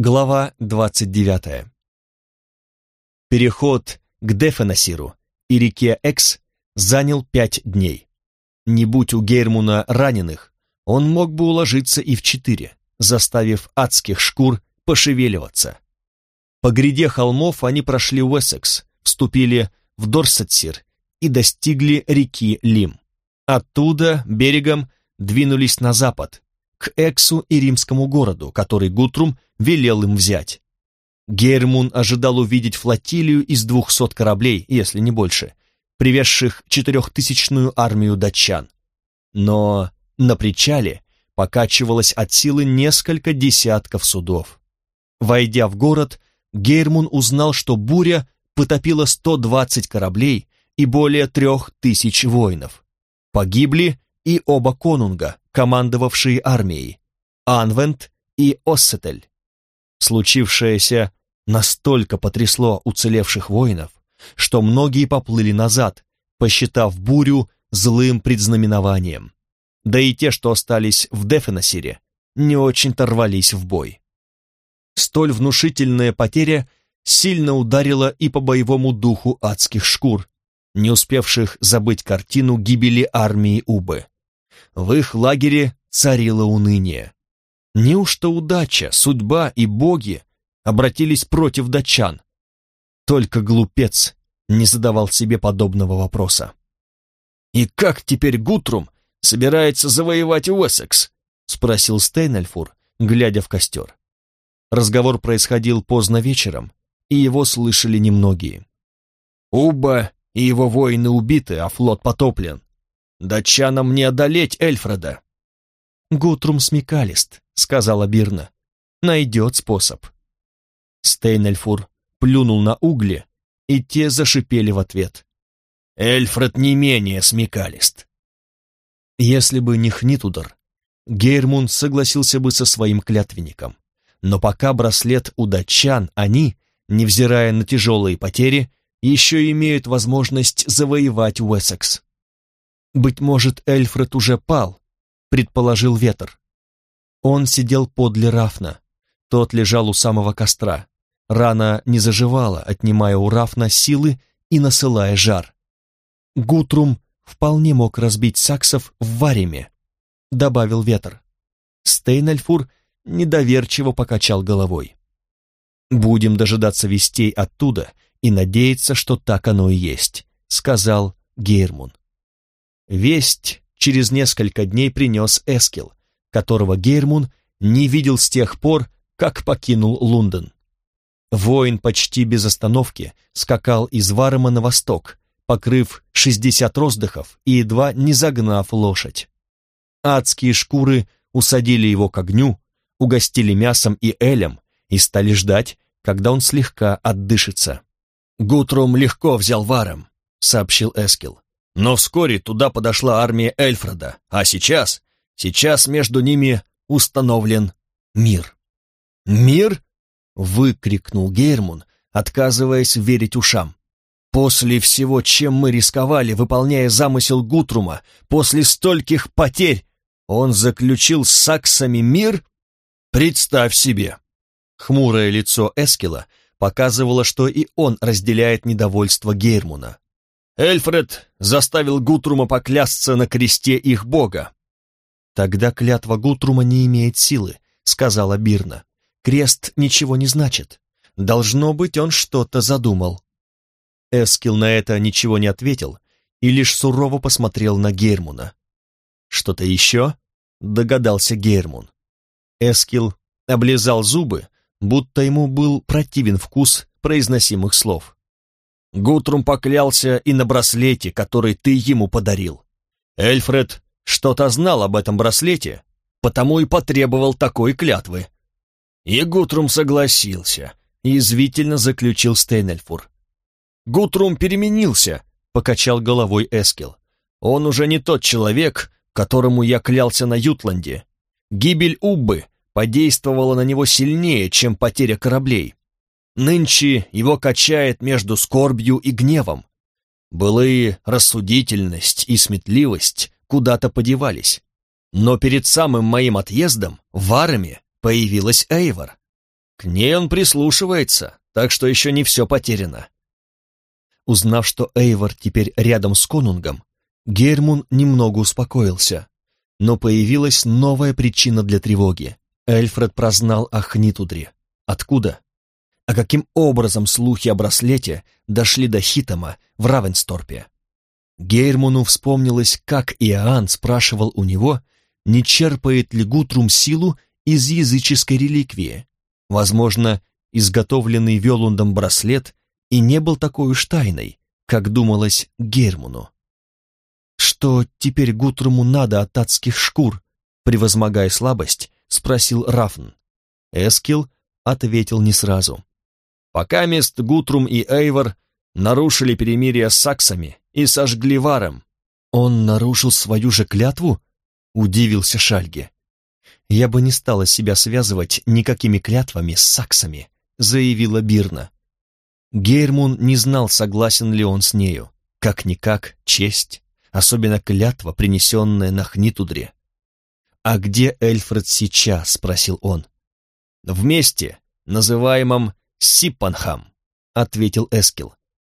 Глава 29. Переход к Дефенасиру и реке Экс занял пять дней. Не будь у Гейрмуна раненых, он мог бы уложиться и в четыре, заставив адских шкур пошевеливаться. По гряде холмов они прошли Уэссекс, вступили в Дорсетсир и достигли реки Лим. Оттуда берегом двинулись на запад, к Эксу и римскому городу, который Гутрум велел им взять. Гермун ожидал увидеть флотилию из двухсот кораблей, если не больше, привезших четырехтысячную армию датчан. Но на причале покачивалось от силы несколько десятков судов. Войдя в город, Гермун узнал, что буря потопила 120 кораблей и более трех тысяч воинов. Погибли и оба конунга, командовавшие армией, Анвент и Оссетель. Случившееся настолько потрясло уцелевших воинов, что многие поплыли назад, посчитав бурю злым предзнаменованием. Да и те, что остались в Дефеносире, не очень-то рвались в бой. Столь внушительная потеря сильно ударила и по боевому духу адских шкур, не успевших забыть картину гибели армии Убы. В их лагере царило уныние. Неужто удача, судьба и боги обратились против датчан? Только глупец не задавал себе подобного вопроса. «И как теперь Гутрум собирается завоевать Уэссекс?» — спросил Стейнельфур, глядя в костер. Разговор происходил поздно вечером, и его слышали немногие. «Уба и его воины убиты, а флот потоплен. Датчанам не одолеть Эльфреда!» «Гутрум смекалист», — сказала Бирна. «Найдет способ». Стейнельфур плюнул на угли, и те зашипели в ответ. «Эльфред не менее смекалист». Если бы не Хнитудар, Гейрмун согласился бы со своим клятвенником. Но пока браслет у датчан, они, невзирая на тяжелые потери, еще имеют возможность завоевать Уэссекс. Быть может, Эльфред уже пал, предположил Ветер. Он сидел подле Рафна. Тот лежал у самого костра. Рана не заживала, отнимая у Рафна силы и насылая жар. Гутрум вполне мог разбить саксов в Вареме, добавил Ветер. Стейнальфур недоверчиво покачал головой. «Будем дожидаться вестей оттуда и надеяться, что так оно и есть», — сказал Гейрмун. Весть через несколько дней принес Эскил, которого Гейрмун не видел с тех пор, как покинул Лондон. Воин почти без остановки скакал из Варема на восток, покрыв шестьдесят роздыхов и едва не загнав лошадь. Адские шкуры усадили его к огню, угостили мясом и элем и стали ждать, когда он слегка отдышится. «Гутрум легко взял Варем», — сообщил Эскил. Но вскоре туда подошла армия Эльфреда, а сейчас, сейчас между ними установлен мир. «Мир?» — выкрикнул Гейрмун, отказываясь верить ушам. «После всего, чем мы рисковали, выполняя замысел Гутрума, после стольких потерь, он заключил с саксами мир? Представь себе!» Хмурое лицо Эскила показывало, что и он разделяет недовольство Гейрмуна. Эльфред заставил Гутрума поклясться на кресте их бога. «Тогда клятва Гутрума не имеет силы», — сказала Бирна. «Крест ничего не значит. Должно быть, он что-то задумал». Эскил на это ничего не ответил и лишь сурово посмотрел на Гермуна. «Что-то еще?» — догадался Гермун. Эскил облизал зубы, будто ему был противен вкус произносимых слов. Гутрум поклялся и на браслете, который ты ему подарил. Эльфред что-то знал об этом браслете, потому и потребовал такой клятвы. И Гутрум согласился, язвительно заключил Стейнельфур. Гутрум переменился, покачал головой Эскил. Он уже не тот человек, которому я клялся на Ютланде. Гибель Уббы подействовала на него сильнее, чем потеря кораблей. Нынче его качает между скорбью и гневом. Былые рассудительность и сметливость куда-то подевались. Но перед самым моим отъездом в Араме появилась Эйвор. К ней он прислушивается, так что еще не все потеряно. Узнав, что Эйвор теперь рядом с конунгом, Гермун немного успокоился. Но появилась новая причина для тревоги. Эльфред прознал о Хнитудре. Откуда? А каким образом слухи о браслете дошли до Хитома в Равенсторпе? Гейрмуну вспомнилось, как Иоанн спрашивал у него, не черпает ли Гутрум силу из языческой реликвии. Возможно, изготовленный Велундом браслет и не был такой уж тайной, как думалось Гермуну. «Что теперь Гутруму надо от адских шкур?» Превозмогая слабость, спросил Рафн. Эскил ответил не сразу. «Пока мест Гутрум и Эйвор нарушили перемирие с саксами и сожгли варом». «Он нарушил свою же клятву?» — удивился Шальге. «Я бы не стала себя связывать никакими клятвами с саксами», — заявила Бирна. Гейрмун не знал, согласен ли он с нею. Как-никак, честь, особенно клятва, принесенная на Хнитудре. «А где Эльфред сейчас?» — спросил он. «В месте, называемом Сиппанхам», — ответил Эскил.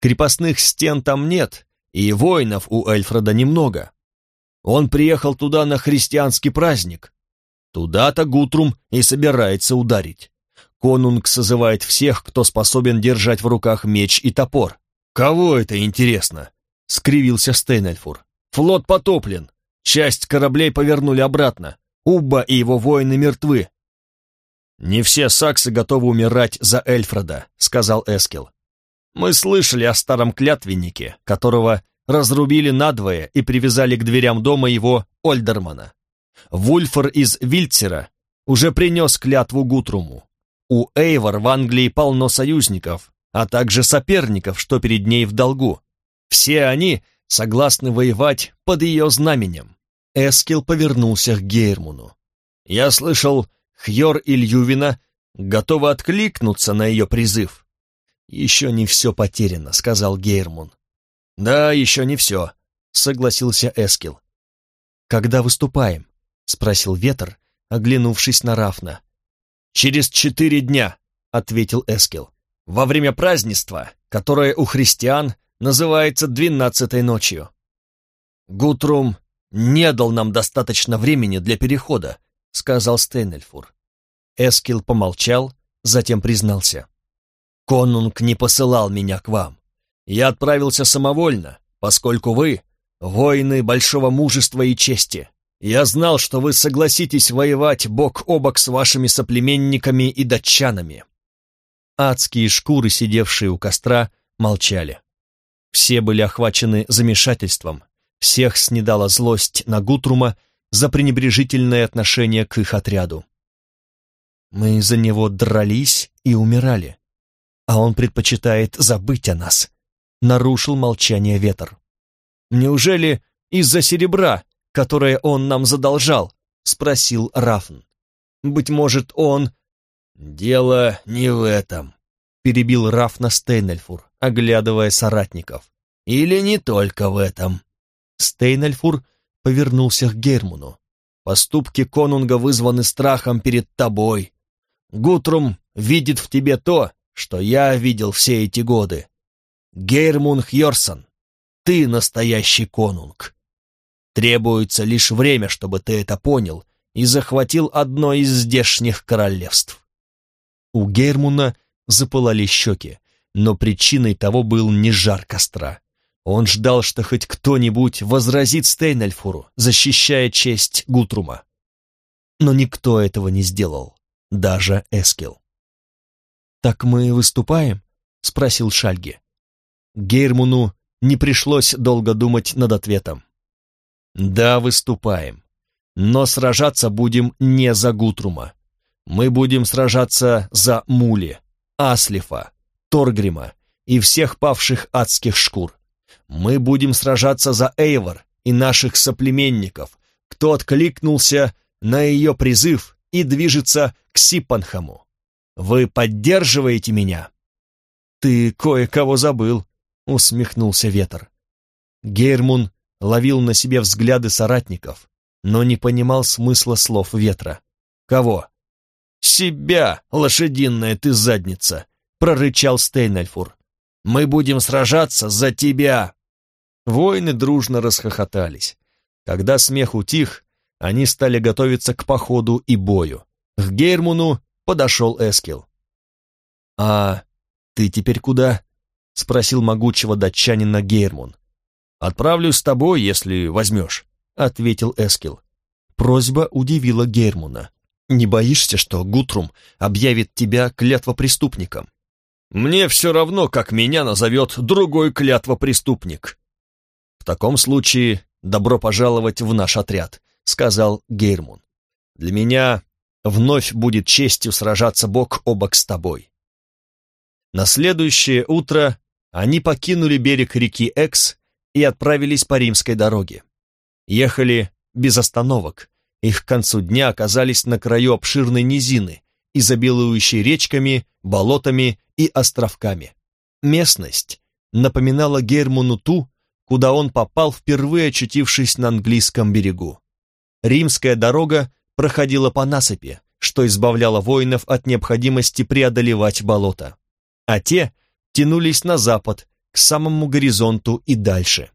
«Крепостных стен там нет, и воинов у Эльфреда немного. Он приехал туда на христианский праздник. Туда-то Гутрум и собирается ударить. Конунг созывает всех, кто способен держать в руках меч и топор. Кого это интересно? — скривился Стейнельфур. «Флот потоплен. Часть кораблей повернули обратно. Убба и его воины мертвы». «Не все саксы готовы умирать за Эльфреда», — сказал Эскил. «Мы слышали о старом клятвеннике, которого разрубили надвое и привязали к дверям дома его Ольдермана. Вульфор из Вильцера уже принес клятву Гутруму. У Эйвор в Англии полно союзников, а также соперников, что перед ней в долгу. Все они согласны воевать под ее знаменем. Эскил повернулся к Гейрмуну. Я слышал, Хьор и Льювина готовы откликнуться на ее призыв. «Еще не все потеряно», — сказал Гейрмун. «Да, еще не все», — согласился Эскил. «Когда выступаем?» — спросил Ветер, оглянувшись на Рафна. «Через четыре дня», — ответил Эскил. «Во время празднества, которое у христиан называется двенадцатой ночью. Гутрум не дал нам достаточно времени для перехода, сказал Стейнельфур. Эскил помолчал, затем признался. Конунг не посылал меня к вам. Я отправился самовольно, поскольку вы — воины большого мужества и чести. Я знал, что вы согласитесь воевать бок о бок с вашими соплеменниками и датчанами. Адские шкуры, сидевшие у костра, молчали. Все были охвачены замешательством, всех снедала злость на Гутрума за пренебрежительное отношение к их отряду. Мы за него дрались и умирали, а он предпочитает забыть о нас, нарушил молчание ветер. Неужели из-за серебра, которое он нам задолжал? спросил Рафн. Быть может, он... Дело не в этом, перебил Рафна Стейнельфур оглядывая соратников. «Или не только в этом». Стейнельфур повернулся к Гермуну. «Поступки конунга вызваны страхом перед тобой. Гутрум видит в тебе то, что я видел все эти годы. Гейрмун Хьорсон, ты настоящий конунг. Требуется лишь время, чтобы ты это понял и захватил одно из здешних королевств». У Гейрмуна запылали щеки но причиной того был не жар костра. Он ждал, что хоть кто-нибудь возразит Стейнельфуру, защищая честь Гутрума. Но никто этого не сделал, даже Эскил. «Так мы выступаем?» — спросил Шальги. Гейрмуну не пришлось долго думать над ответом. «Да, выступаем. Но сражаться будем не за Гутрума. Мы будем сражаться за Мули, Аслифа, Торгрима и всех павших адских шкур. Мы будем сражаться за Эйвор и наших соплеменников, кто откликнулся на ее призыв и движется к Сипанхаму. Вы поддерживаете меня?» «Ты кое-кого забыл», — усмехнулся Ветер. Гейрмун ловил на себе взгляды соратников, но не понимал смысла слов Ветра. «Кого?» «Себя, лошадиная ты задница!» — прорычал Стейнальфур. «Мы будем сражаться за тебя!» Воины дружно расхохотались. Когда смех утих, они стали готовиться к походу и бою. К Гейрмуну подошел Эскил. «А ты теперь куда?» — спросил могучего датчанина Гейрмун. «Отправлюсь с тобой, если возьмешь», — ответил Эскил. Просьба удивила Гейрмуна. «Не боишься, что Гутрум объявит тебя клятвопреступником?» «Мне все равно, как меня назовет другой клятвопреступник». «В таком случае добро пожаловать в наш отряд», — сказал Гейрмун. «Для меня вновь будет честью сражаться бок о бок с тобой». На следующее утро они покинули берег реки Экс и отправились по римской дороге. Ехали без остановок, и к концу дня оказались на краю обширной низины, изобилующей речками, болотами и островками. Местность напоминала Герману ту, куда он попал, впервые очутившись на английском берегу. Римская дорога проходила по насыпи, что избавляло воинов от необходимости преодолевать болото. А те тянулись на запад, к самому горизонту и дальше.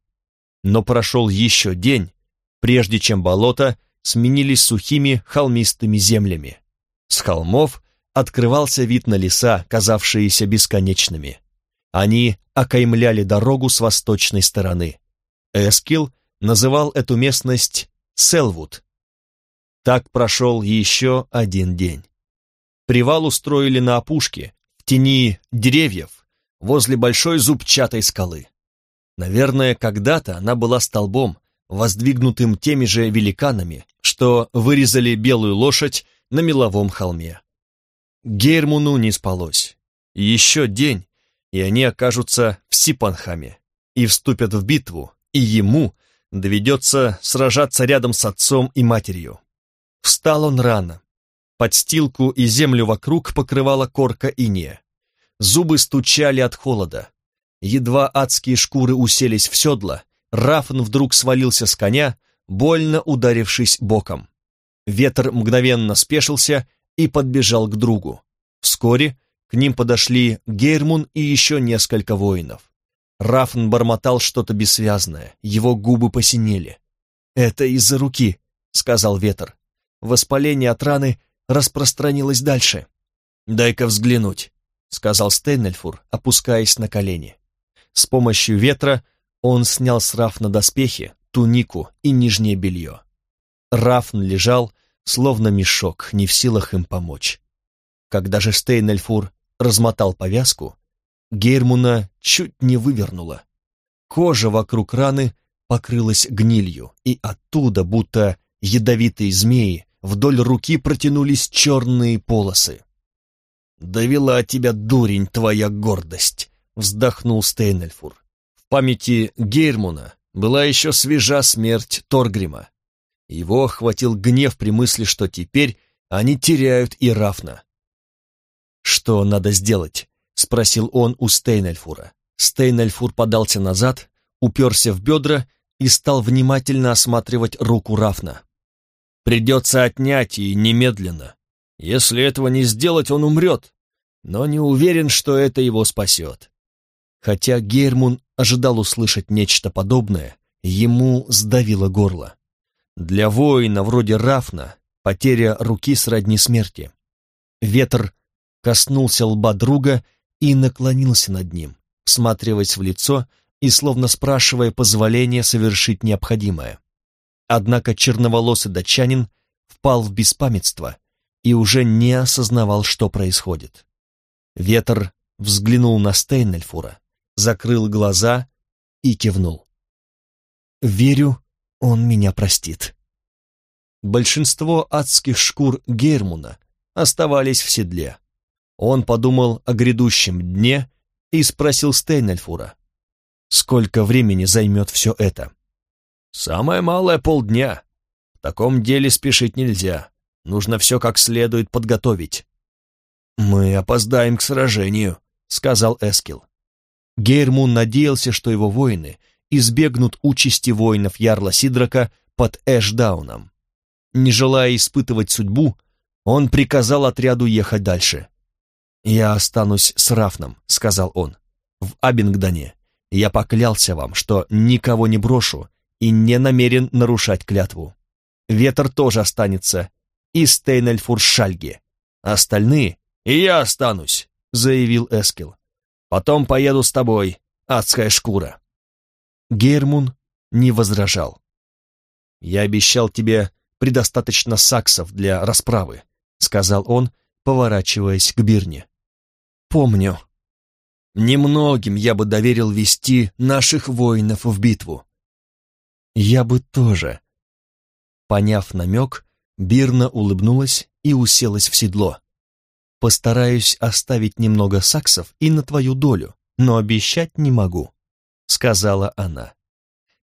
Но прошел еще день, прежде чем болота сменились сухими холмистыми землями. С холмов открывался вид на леса, казавшиеся бесконечными. Они окаймляли дорогу с восточной стороны. Эскил называл эту местность Селвуд. Так прошел еще один день. Привал устроили на опушке, в тени деревьев, возле большой зубчатой скалы. Наверное, когда-то она была столбом, воздвигнутым теми же великанами, что вырезали белую лошадь на меловом холме. Гейрмуну не спалось. Еще день, и они окажутся в Сипанхаме и вступят в битву, и ему доведется сражаться рядом с отцом и матерью. Встал он рано. Подстилку и землю вокруг покрывала корка иния. Зубы стучали от холода. Едва адские шкуры уселись в седло, Рафн вдруг свалился с коня, больно ударившись боком. Ветер мгновенно спешился и подбежал к другу. Вскоре к ним подошли Гейрмун и еще несколько воинов. Рафн бормотал что-то бессвязное, его губы посинели. «Это из-за руки», — сказал ветер. Воспаление от раны распространилось дальше. «Дай-ка взглянуть», — сказал Стейнельфур, опускаясь на колени. С помощью ветра он снял с Рафна доспехи, тунику и нижнее белье. Рафн лежал, словно мешок, не в силах им помочь. Когда же Стейнельфур размотал повязку, Гейрмуна чуть не вывернула. Кожа вокруг раны покрылась гнилью, и оттуда, будто ядовитые змеи, вдоль руки протянулись черные полосы. «Довела тебя, дурень, твоя гордость!» — вздохнул Стейнельфур. В памяти Гейрмуна была еще свежа смерть Торгрима. Его охватил гнев при мысли, что теперь они теряют и Рафна. «Что надо сделать?» — спросил он у Стейнельфура. Стейнельфур подался назад, уперся в бедра и стал внимательно осматривать руку Рафна. «Придется отнять и немедленно. Если этого не сделать, он умрет, но не уверен, что это его спасет». Хотя Гермун ожидал услышать нечто подобное, ему сдавило горло. Для воина вроде Рафна потеря руки сродни смерти. Ветер коснулся лба друга и наклонился над ним, всматриваясь в лицо и словно спрашивая позволения совершить необходимое. Однако черноволосый датчанин впал в беспамятство и уже не осознавал, что происходит. Ветер взглянул на Стейнельфура, закрыл глаза и кивнул. «Верю, он меня простит». Большинство адских шкур Гермуна оставались в седле. Он подумал о грядущем дне и спросил Стейнельфура, сколько времени займет все это. «Самое малое полдня. В таком деле спешить нельзя. Нужно все как следует подготовить». «Мы опоздаем к сражению», — сказал Эскил. Гейрмун надеялся, что его воины избегнут участи воинов Ярла Сидрака под Эшдауном. Не желая испытывать судьбу, Он приказал отряду ехать дальше. «Я останусь с Рафном», — сказал он. «В Абингдоне я поклялся вам, что никого не брошу и не намерен нарушать клятву. Ветер тоже останется, и Стейнельфур Шальги. Остальные «И я останусь», — заявил Эскил. «Потом поеду с тобой, адская шкура». Гермун не возражал. «Я обещал тебе предостаточно саксов для расправы», — сказал он, поворачиваясь к Бирне. «Помню. Немногим я бы доверил вести наших воинов в битву». «Я бы тоже». Поняв намек, Бирна улыбнулась и уселась в седло. «Постараюсь оставить немного саксов и на твою долю, но обещать не могу», — сказала она.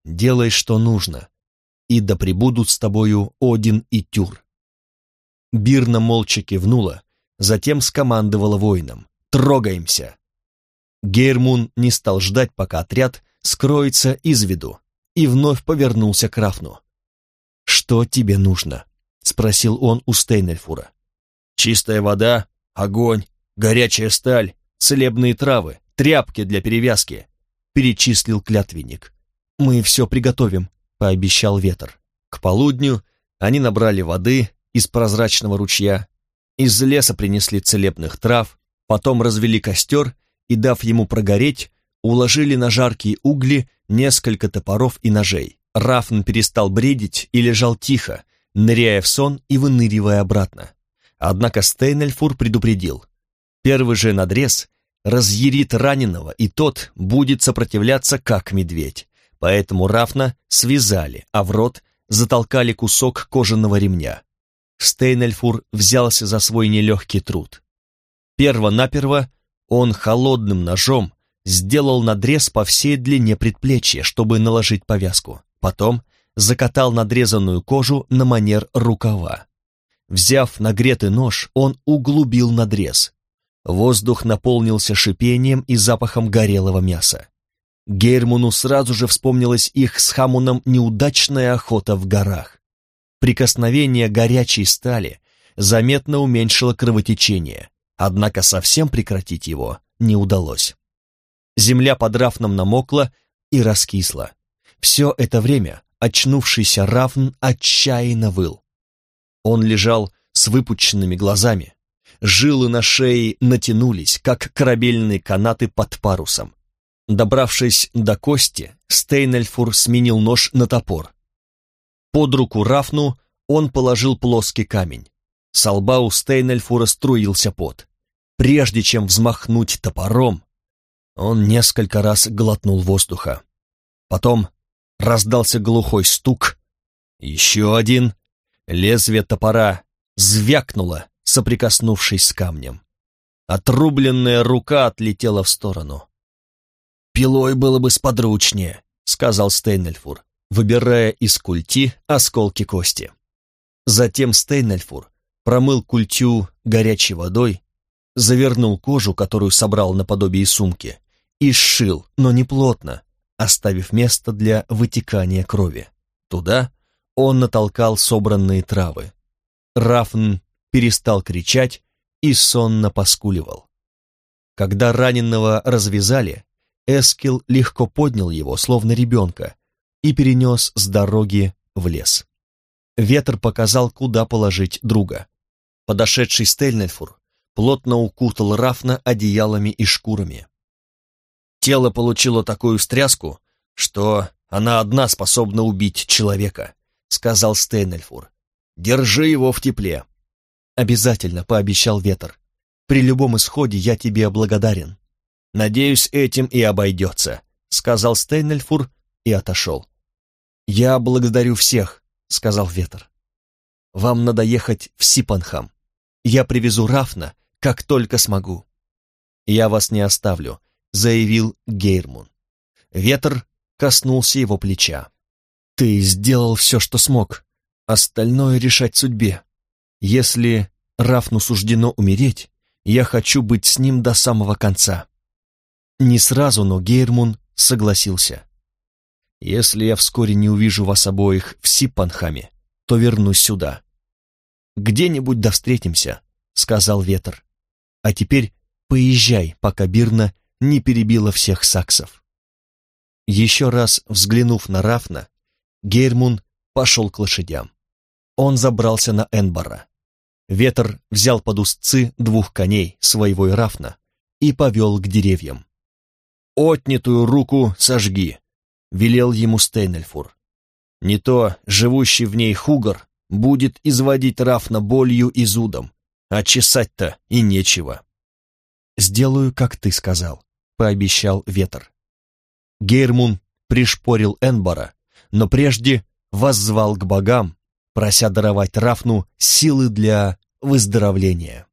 «Делай, что нужно, и да пребудут с тобою Один и Тюр». Бирна молча кивнула, затем скомандовала воинам. «Трогаемся!» Гейрмун не стал ждать, пока отряд скроется из виду, и вновь повернулся к Рафну. «Что тебе нужно?» — спросил он у Стейнельфура. «Чистая вода, огонь, горячая сталь, целебные травы, тряпки для перевязки», — перечислил клятвенник. «Мы все приготовим», — пообещал ветер. К полудню они набрали воды из прозрачного ручья, из леса принесли целебных трав, потом развели костер и, дав ему прогореть, уложили на жаркие угли несколько топоров и ножей. Рафн перестал бредить и лежал тихо, ныряя в сон и выныривая обратно. Однако Стейнельфур предупредил. Первый же надрез разъярит раненого, и тот будет сопротивляться, как медведь. Поэтому Рафна связали, а в рот затолкали кусок кожаного ремня. Стейнельфур взялся за свой нелегкий труд. Перво-наперво он холодным ножом сделал надрез по всей длине предплечья, чтобы наложить повязку. Потом закатал надрезанную кожу на манер рукава. Взяв нагретый нож, он углубил надрез. Воздух наполнился шипением и запахом горелого мяса. Гейрмуну сразу же вспомнилась их с Хамуном неудачная охота в горах. Прикосновение горячей стали заметно уменьшило кровотечение, однако совсем прекратить его не удалось. Земля под Рафном намокла и раскисла. Все это время очнувшийся Рафн отчаянно выл. Он лежал с выпученными глазами. Жилы на шее натянулись, как корабельные канаты под парусом. Добравшись до кости, Стейнельфур сменил нож на топор. Под руку Рафну он положил плоский камень. С лба у Стейнельфура струился пот. Прежде чем взмахнуть топором, он несколько раз глотнул воздуха. Потом раздался глухой стук. Еще один. Лезвие топора звякнуло, соприкоснувшись с камнем. Отрубленная рука отлетела в сторону. «Пилой было бы сподручнее», — сказал Стейнельфур, выбирая из культи осколки кости. Затем Стейнельфур промыл культю горячей водой, завернул кожу, которую собрал наподобие сумки, и сшил, но не плотно, оставив место для вытекания крови. Туда он натолкал собранные травы. Рафн перестал кричать и сонно поскуливал. Когда раненого развязали, Эскил легко поднял его, словно ребенка, и перенес с дороги в лес. Ветер показал, куда положить друга. Подошедший Стельнельфур плотно укутал Рафна одеялами и шкурами. Тело получило такую встряску, что она одна способна убить человека, сказал Стейнельфур. Держи его в тепле. Обязательно, пообещал Ветер. При любом исходе я тебе благодарен. Надеюсь, этим и обойдется, сказал Стейнельфур и отошел. Я благодарю всех, сказал Ветер. Вам надо ехать в Сипанхам. Я привезу Рафна, как только смогу. Я вас не оставлю, заявил Гейрмун. Ветер коснулся его плеча. «Ты сделал все, что смог. Остальное решать судьбе. Если Рафну суждено умереть, я хочу быть с ним до самого конца». Не сразу, но Гейрмун согласился. «Если я вскоре не увижу вас обоих в Сипанхаме, то вернусь сюда. «Где-нибудь да встретимся», — сказал ветер. «А теперь поезжай, пока Бирна не перебила всех саксов». Еще раз взглянув на Рафна, Гейрмун пошел к лошадям. Он забрался на Энбара. Ветер взял под узцы двух коней, своего и Рафна, и повел к деревьям. «Отнятую руку сожги», — велел ему Стейнельфур. «Не то живущий в ней хугар будет изводить Рафна болью и зудом, а чесать-то и нечего». «Сделаю, как ты сказал», — пообещал ветер. Гейрмун пришпорил Энбара, но прежде воззвал к богам, прося даровать Рафну силы для выздоровления.